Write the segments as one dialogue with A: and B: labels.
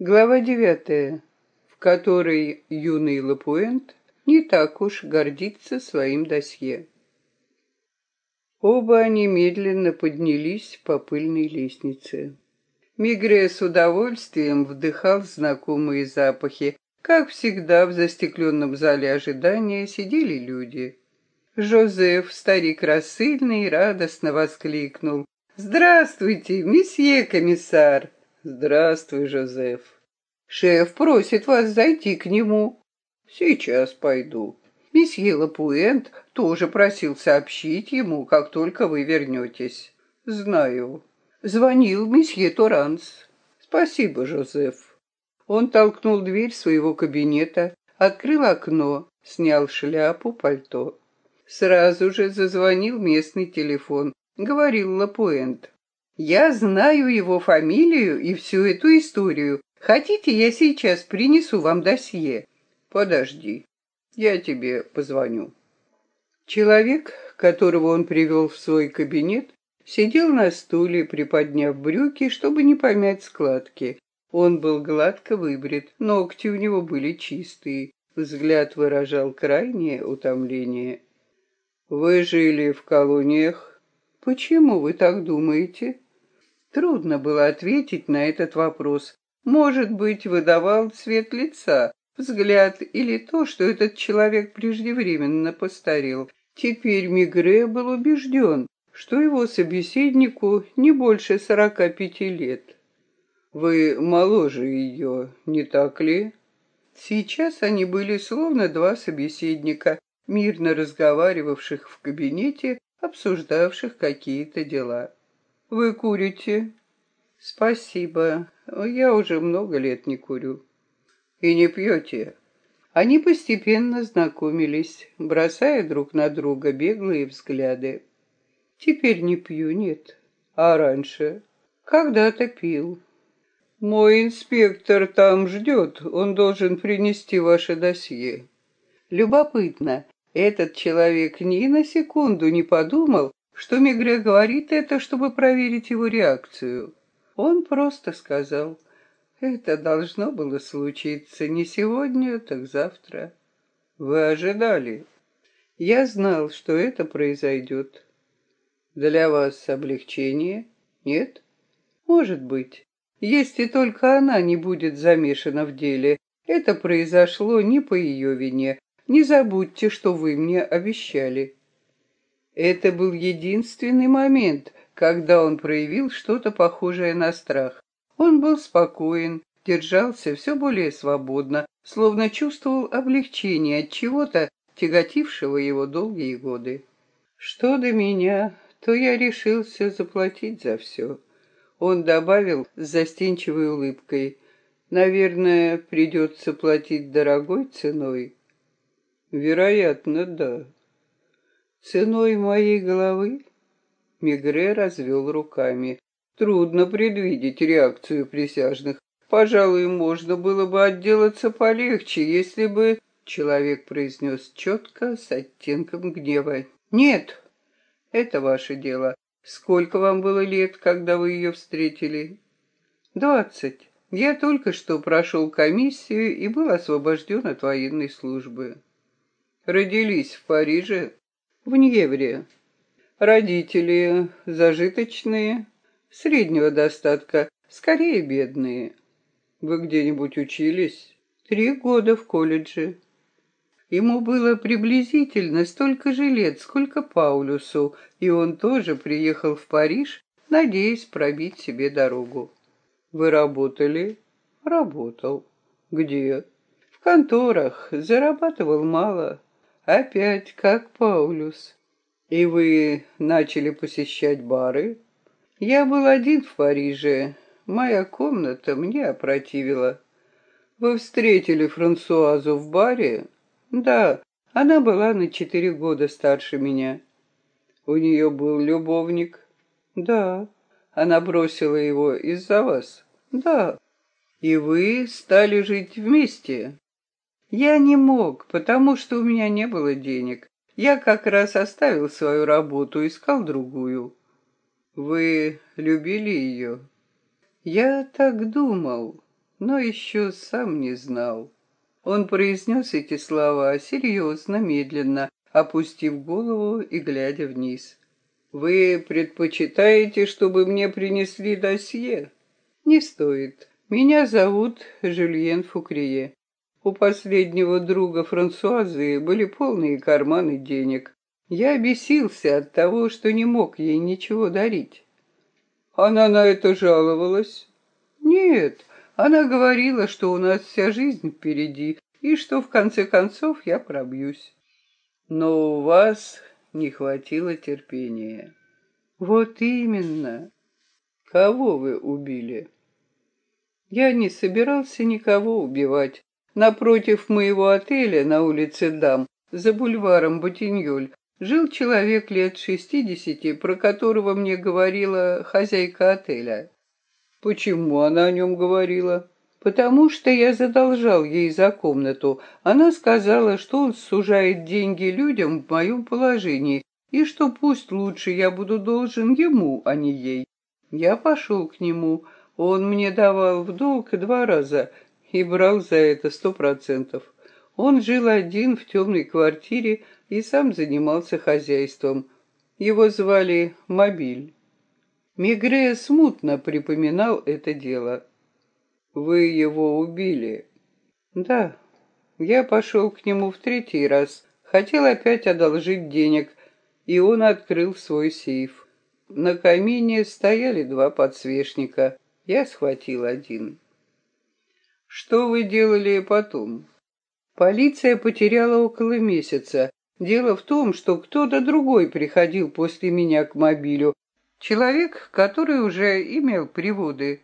A: Глава девятая, в которой юный Лапуэнт не так уж гордится своим досье. Оба они медленно поднялись по пыльной лестнице. Мигре с удовольствием вдыхал знакомые запахи. Как всегда в застекленном зале ожидания сидели люди. Жозеф, старик рассыльный, радостно воскликнул. «Здравствуйте, месье комиссар!» Здравствуй, Жозеф. Шеф просит вас зайти к нему. Сейчас пойду. Месье Лапуэнт тоже просил сообщить ему, как только вы вернетесь. Знаю. Звонил месье Торанс. Спасибо, Жозеф. Он толкнул дверь своего кабинета, открыл окно, снял шляпу, пальто. Сразу же зазвонил местный телефон. Говорил Лапуэнт. Я знаю его фамилию и всю эту историю. Хотите, я сейчас принесу вам досье? Подожди, я тебе позвоню. Человек, которого он привел в свой кабинет, сидел на стуле, приподняв брюки, чтобы не помять складки. Он был гладко выбрит, ногти у него были чистые, взгляд выражал крайнее утомление. «Вы жили в колониях?» «Почему вы так думаете?» Трудно было ответить на этот вопрос. Может быть, выдавал цвет лица, взгляд или то, что этот человек преждевременно постарел. Теперь Мигре был убежден, что его собеседнику не больше сорока пяти лет. «Вы моложе ее, не так ли?» Сейчас они были словно два собеседника, мирно разговаривавших в кабинете, обсуждавших какие-то дела. Вы курите? Спасибо. Я уже много лет не курю. И не пьете? Они постепенно знакомились, бросая друг на друга беглые взгляды. Теперь не пью, нет. А раньше? Когда-то пил. Мой инспектор там ждет, он должен принести ваше досье. Любопытно, этот человек ни на секунду не подумал, что Мегре говорит это, чтобы проверить его реакцию. Он просто сказал, это должно было случиться не сегодня, так завтра. Вы ожидали. Я знал, что это произойдет. Для вас облегчение? Нет? Может быть. Если только она не будет замешана в деле. Это произошло не по ее вине. Не забудьте, что вы мне обещали. Это был единственный момент, когда он проявил что-то похожее на страх. Он был спокоен, держался все более свободно, словно чувствовал облегчение от чего-то, тяготившего его долгие годы. Что до меня, то я решился заплатить за все. Он добавил с застенчивой улыбкой, «Наверное, придется платить дорогой ценой». «Вероятно, да», Ценой моей головы? Мигре развел руками. Трудно предвидеть реакцию присяжных. Пожалуй, можно было бы отделаться полегче, если бы... Человек произнес четко, с оттенком гнева. «Нет, это ваше дело. Сколько вам было лет, когда вы ее встретили?» «Двадцать. Я только что прошел комиссию и был освобожден от военной службы». «Родились в Париже?» В Ньевре. Родители зажиточные, среднего достатка, скорее бедные. Вы где-нибудь учились? Три года в колледже. Ему было приблизительно столько же лет, сколько Паулюсу, и он тоже приехал в Париж, надеясь пробить себе дорогу. Вы работали? Работал. Где? В конторах. Зарабатывал мало. Опять как Паулюс. И вы начали посещать бары? Я был один в Париже. Моя комната мне опротивила. Вы встретили Франсуазу в баре? Да, она была на четыре года старше меня. У нее был любовник? Да. Она бросила его из-за вас? Да. И вы стали жить вместе? Я не мог, потому что у меня не было денег. Я как раз оставил свою работу, искал другую. Вы любили ее? Я так думал. но еще сам не знал. Он произнес эти слова серьезно, медленно, опустив голову и глядя вниз. «Вы предпочитаете, чтобы мне принесли досье?» «Не стоит. Меня зовут Жюльен Фукрие. У последнего друга Франсуазы были полные карманы денег. Я бесился от того, что не мог ей ничего дарить. Она на это жаловалась? Нет, она говорила, что у нас вся жизнь впереди, и что в конце концов я пробьюсь. Но у вас не хватило терпения. Вот именно. Кого вы убили? Я не собирался никого убивать. Напротив моего отеля на улице Дам, за бульваром Ботиньоль, жил человек лет шестидесяти, про которого мне говорила хозяйка отеля. Почему она о нем говорила? Потому что я задолжал ей за комнату. Она сказала, что он сужает деньги людям в моем положении, и что пусть лучше я буду должен ему, а не ей. Я пошел к нему. Он мне давал в долг два раза и брал за это сто процентов. Он жил один в темной квартире и сам занимался хозяйством. Его звали Мобиль. Мигре смутно припоминал это дело. «Вы его убили?» «Да. Я пошел к нему в третий раз. Хотел опять одолжить денег, и он открыл свой сейф. На камине стояли два подсвечника. Я схватил один». «Что вы делали потом?» Полиция потеряла около месяца. Дело в том, что кто-то другой приходил после меня к мобилю. Человек, который уже имел приводы.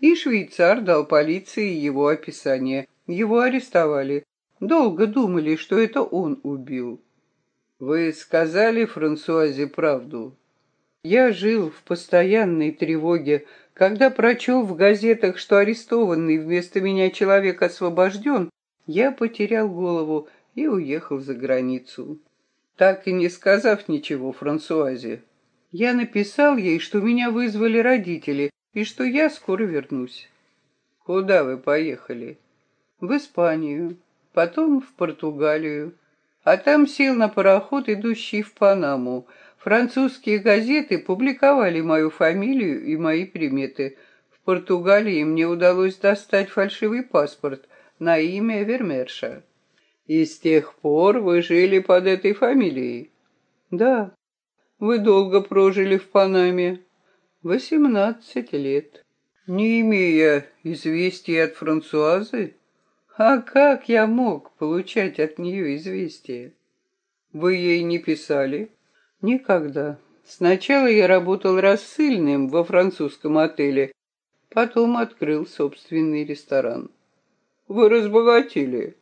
A: И швейцар дал полиции его описание. Его арестовали. Долго думали, что это он убил. Вы сказали Франсуазе правду? Я жил в постоянной тревоге, когда прочел в газетах, что арестованный вместо меня человек освобожден, я потерял голову и уехал за границу. Так и не сказав ничего Франсуазе, я написал ей, что меня вызвали родители и что я скоро вернусь. Куда вы поехали? В Испанию, потом в Португалию, а там сел на пароход, идущий в Панаму. Французские газеты публиковали мою фамилию и мои приметы. В Португалии мне удалось достать фальшивый паспорт на имя Вермерша. И с тех пор вы жили под этой фамилией? Да. Вы долго прожили в Панаме? Восемнадцать лет. Не имея известий от Франсуазы? А как я мог получать от нее известия? Вы ей не писали? Никогда. Сначала я работал рассыльным во французском отеле, потом открыл собственный ресторан. Вы разбогатели.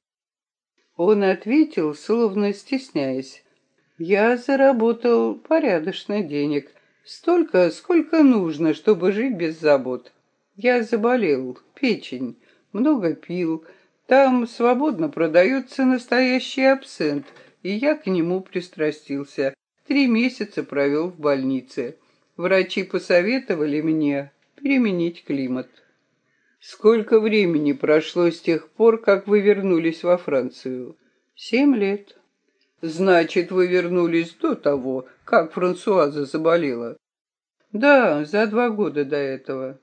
A: Он ответил, словно стесняясь. «Я заработал порядочно денег. Столько, сколько нужно, чтобы жить без забот. Я заболел, печень, много пил. Там свободно продается настоящий абсент, и я к нему пристрастился. Три месяца провел в больнице. Врачи посоветовали мне переменить климат. Сколько времени прошло с тех пор, как вы вернулись во Францию? Семь лет. Значит, вы вернулись до того, как Франсуаза заболела? Да, за два года до этого.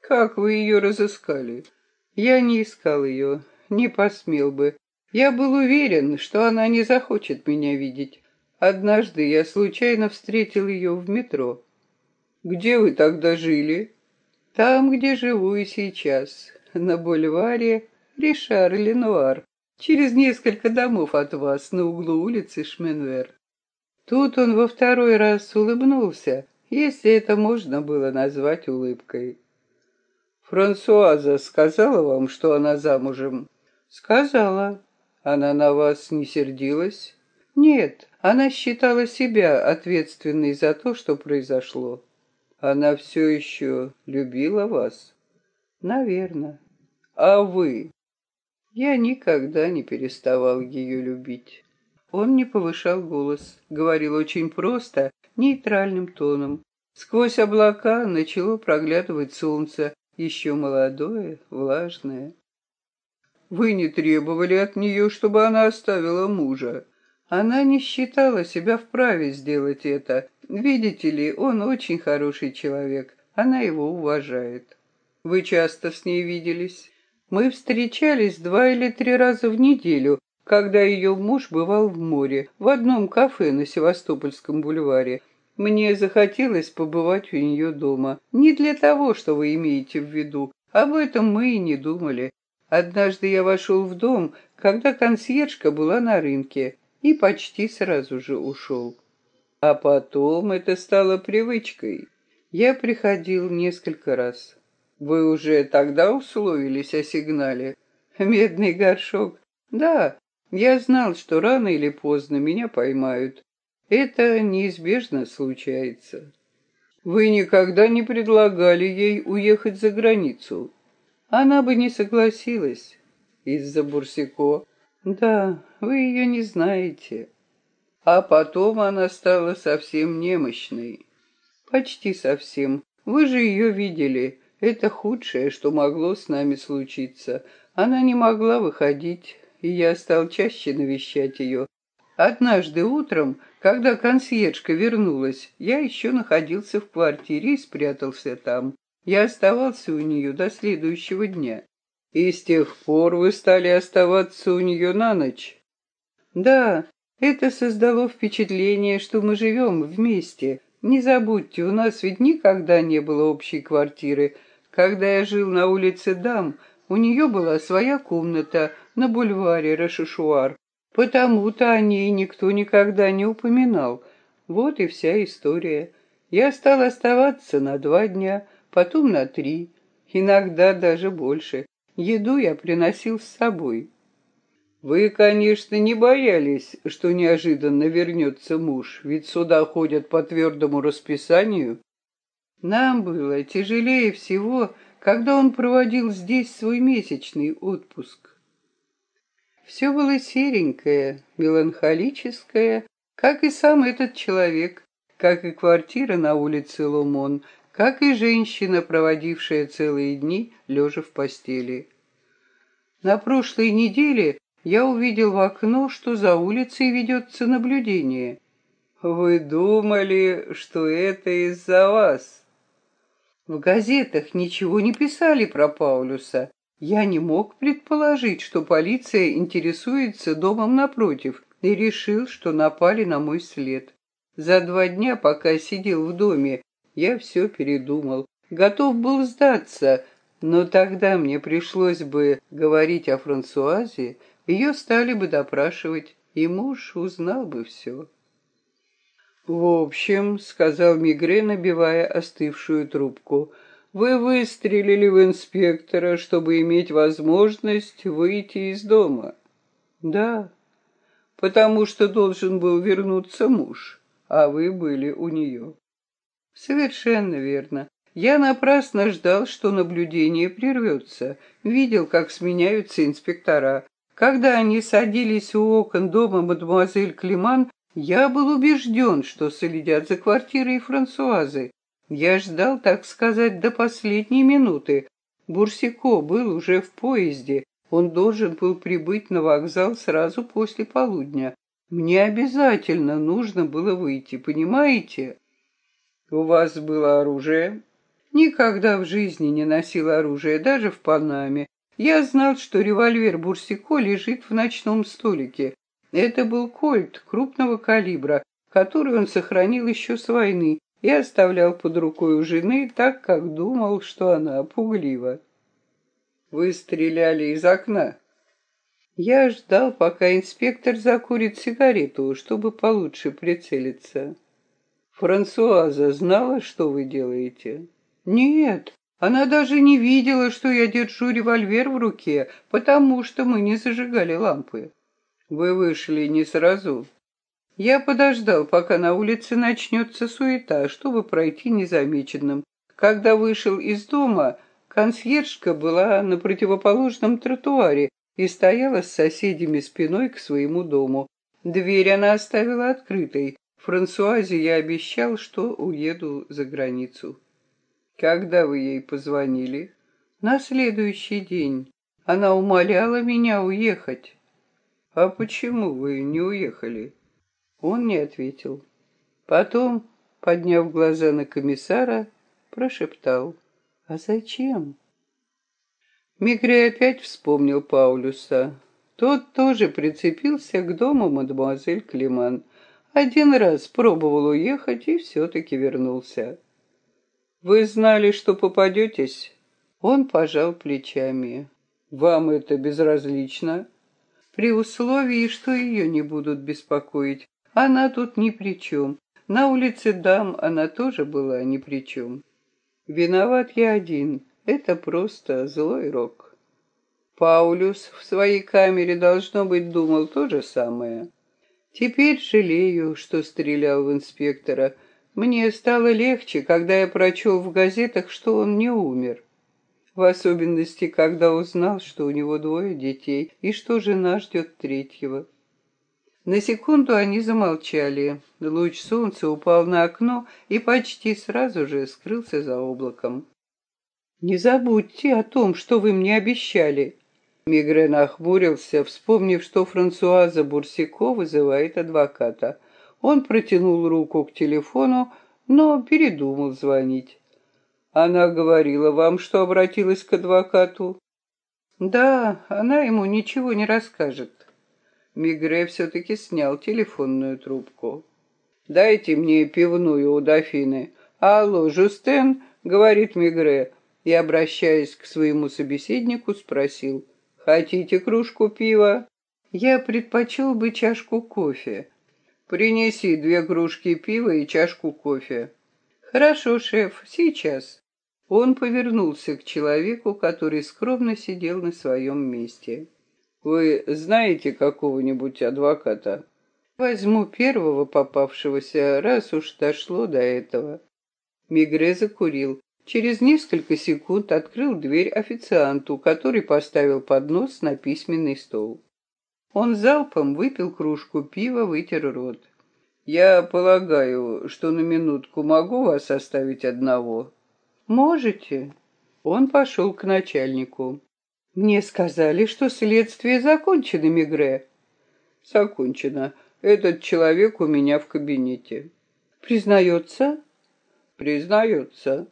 A: Как вы ее разыскали? Я не искал ее, не посмел бы. Я был уверен, что она не захочет меня видеть. Однажды я случайно встретил ее в метро. Где вы тогда жили? Там, где живу и сейчас, на бульваре Ришар-Ленуар, через несколько домов от вас, на углу улицы Шменвер. Тут он во второй раз улыбнулся, если это можно было назвать улыбкой. Франсуаза сказала вам, что она замужем? Сказала. Она на вас не сердилась? Нет, она считала себя ответственной за то, что произошло. Она все еще любила вас? Наверное. А вы? Я никогда не переставал ее любить. Он не повышал голос, говорил очень просто, нейтральным тоном. Сквозь облака начало проглядывать солнце, еще молодое, влажное. Вы не требовали от нее, чтобы она оставила мужа. Она не считала себя вправе сделать это. Видите ли, он очень хороший человек. Она его уважает. Вы часто с ней виделись? Мы встречались два или три раза в неделю, когда ее муж бывал в море, в одном кафе на Севастопольском бульваре. Мне захотелось побывать у нее дома. Не для того, что вы имеете в виду. Об этом мы и не думали. Однажды я вошел в дом, когда консьержка была на рынке, и почти сразу же ушел. А потом это стало привычкой. Я приходил несколько раз. Вы уже тогда условились о сигнале? Медный горшок. Да, я знал, что рано или поздно меня поймают. Это неизбежно случается. Вы никогда не предлагали ей уехать за границу. Она бы не согласилась. Из-за Бурсико. Да, вы ее не знаете. А потом она стала совсем немощной. Почти совсем. Вы же ее видели. Это худшее, что могло с нами случиться. Она не могла выходить, и я стал чаще навещать ее. Однажды утром, когда консьержка вернулась, я еще находился в квартире и спрятался там. Я оставался у нее до следующего дня. И с тех пор вы стали оставаться у нее на ночь? Да, это создало впечатление, что мы живем вместе. Не забудьте, у нас ведь никогда не было общей квартиры. Когда я жил на улице Дам, у нее была своя комната на бульваре Рашишуар. Потому-то о ней никто никогда не упоминал. Вот и вся история. Я стал оставаться на два дня, потом на три, иногда даже больше. Еду я приносил с собой. Вы, конечно, не боялись, что неожиданно вернется муж, ведь сюда ходят по твердому расписанию. Нам было тяжелее всего, когда он проводил здесь свой месячный отпуск. Все было серенькое, меланхолическое, как и сам этот человек, как и квартира на улице Ломон, как и женщина, проводившая целые дни, лежа в постели. На прошлой неделе я увидел в окно, что за улицей ведется наблюдение. Вы думали, что это из-за вас? В газетах ничего не писали про Паулюса. Я не мог предположить, что полиция интересуется домом напротив, и решил, что напали на мой след. За два дня, пока сидел в доме, я все передумал. Готов был сдаться, но тогда мне пришлось бы говорить о Франсуазе, ее стали бы допрашивать, и муж узнал бы все. «В общем», — сказал Мигре, набивая остывшую трубку, — «вы выстрелили в инспектора, чтобы иметь возможность выйти из дома». «Да, потому что должен был вернуться муж, а вы были у нее». «Совершенно верно. Я напрасно ждал, что наблюдение прервется. Видел, как сменяются инспектора. Когда они садились у окон дома мадемуазель Климан, я был убежден, что следят за квартирой Франсуазы. Я ждал, так сказать, до последней минуты. Бурсико был уже в поезде. Он должен был прибыть на вокзал сразу после полудня. Мне обязательно нужно было выйти, понимаете? У вас было оружие? Никогда в жизни не носил оружие, даже в Панаме. Я знал, что револьвер Бурсико лежит в ночном столике. Это был кольт крупного калибра, который он сохранил еще с войны и оставлял под рукой у жены, так как думал, что она пуглива. «Вы стреляли из окна?» Я ждал, пока инспектор закурит сигарету, чтобы получше прицелиться. «Франсуаза знала, что вы делаете?» «Нет, она даже не видела, что я держу револьвер в руке, потому что мы не зажигали лампы». Вы вышли не сразу. Я подождал, пока на улице начнется суета, чтобы пройти незамеченным. Когда вышел из дома, консьержка была на противоположном тротуаре и стояла с соседями спиной к своему дому. Дверь она оставила открытой. Франсуазе я обещал, что уеду за границу. Когда вы ей позвонили? На следующий день она умоляла меня уехать. «А почему вы не уехали?» Он не ответил. Потом, подняв глаза на комиссара, прошептал. «А зачем?» Мигре опять вспомнил Паулюса. Тот тоже прицепился к дому мадемуазель Климан. Один раз пробовал уехать и все-таки вернулся. «Вы знали, что попадетесь?» Он пожал плечами. «Вам это безразлично?» «При условии, что ее не будут беспокоить. Она тут ни при чем. На улице дам она тоже была ни при чем. Виноват я один. Это просто злой рок. Паулюс в своей камере, должно быть, думал то же самое. Теперь жалею, что стрелял в инспектора. Мне стало легче, когда я прочел в газетах, что он не умер. В особенности, когда узнал, что у него двое детей и что жена ждет третьего. На секунду они замолчали. Луч солнца упал на окно и почти сразу же скрылся за облаком. «Не забудьте о том, что вы мне обещали». Мигре нахмурился, вспомнив, что Франсуаза Бурсико вызывает адвоката. Он протянул руку к телефону, но передумал звонить. «Она говорила вам, что обратилась к адвокату?» «Да, она ему ничего не расскажет». Мигре все-таки снял телефонную трубку. «Дайте мне пивную у дофины». «Алло, Жустен?» — говорит Мигре, и, обращаясь к своему собеседнику, спросил. «Хотите кружку пива?» «Я предпочел бы чашку кофе». «Принеси две кружки пива и чашку кофе». «Хорошо, шеф, сейчас». Он повернулся к человеку, который скромно сидел на своем месте. Вы знаете какого-нибудь адвоката? Возьму первого попавшегося, раз уж дошло до этого. Мигре закурил. Через несколько секунд открыл дверь официанту, который поставил поднос на письменный стол. Он залпом выпил кружку пива, вытер рот. «Я полагаю, что на минутку могу вас оставить одного?» «Можете». Он пошел к начальнику. Мне сказали, что следствие закончено, Мигре. Закончено. Этот человек у меня в кабинете. Признается? Признается.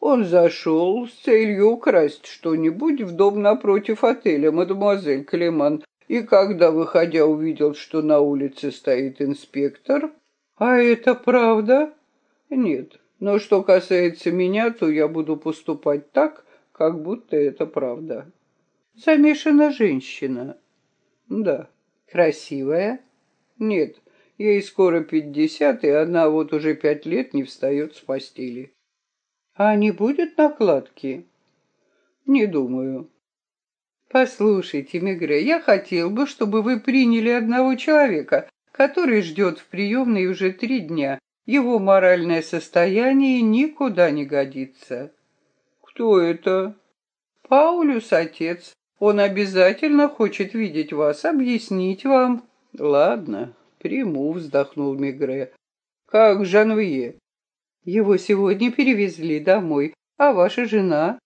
A: Он зашел с целью украсть что-нибудь в дом напротив отеля, мадемуазель Клеман, и когда, выходя, увидел, что на улице стоит инспектор... А это правда? Нет. Но что касается меня, то я буду поступать так, как будто это правда. Замешана женщина. Да. Красивая? Нет. Ей скоро пятьдесят, и она вот уже пять лет не встает с постели. А не будет накладки? Не думаю. Послушайте, Мегре, я хотел бы, чтобы вы приняли одного человека, который ждет в приемной уже три дня. Его моральное состояние никуда не годится. Кто это? Паулюс, отец. Он обязательно хочет видеть вас, объяснить вам. Ладно, приму, вздохнул Мигре. Как Жанвье? Его сегодня перевезли домой, а ваша жена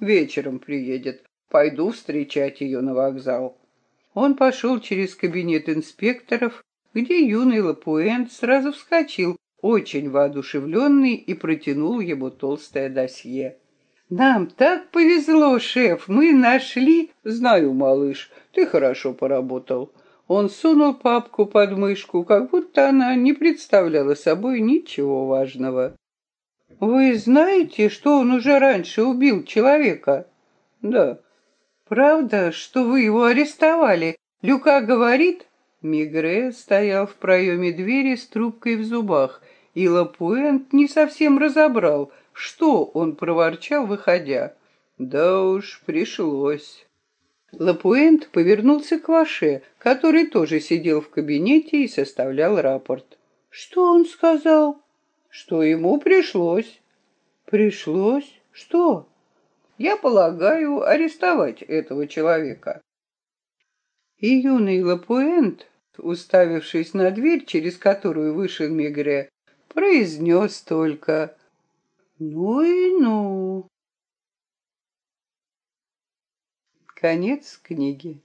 A: вечером приедет. Пойду встречать ее на вокзал. Он пошел через кабинет инспекторов, где юный Лапуэнт сразу вскочил, очень воодушевленный, и протянул ему толстое досье. «Нам так повезло, шеф, мы нашли...» «Знаю, малыш, ты хорошо поработал». Он сунул папку под мышку, как будто она не представляла собой ничего важного. «Вы знаете, что он уже раньше убил человека?» «Да». «Правда, что вы его арестовали? Люка говорит...» Мигре стоял в проеме двери с трубкой в зубах, и Лапуэнт не совсем разобрал, что он проворчал, выходя. Да уж, пришлось. Лапуэнт повернулся к Ваше, который тоже сидел в кабинете и составлял рапорт. Что он сказал? Что ему пришлось. Пришлось? Что? Я полагаю, арестовать этого человека. И юный Лапуэнт, уставившись на дверь, через которую вышел Мегре, произнес только «Ну и ну». Конец книги.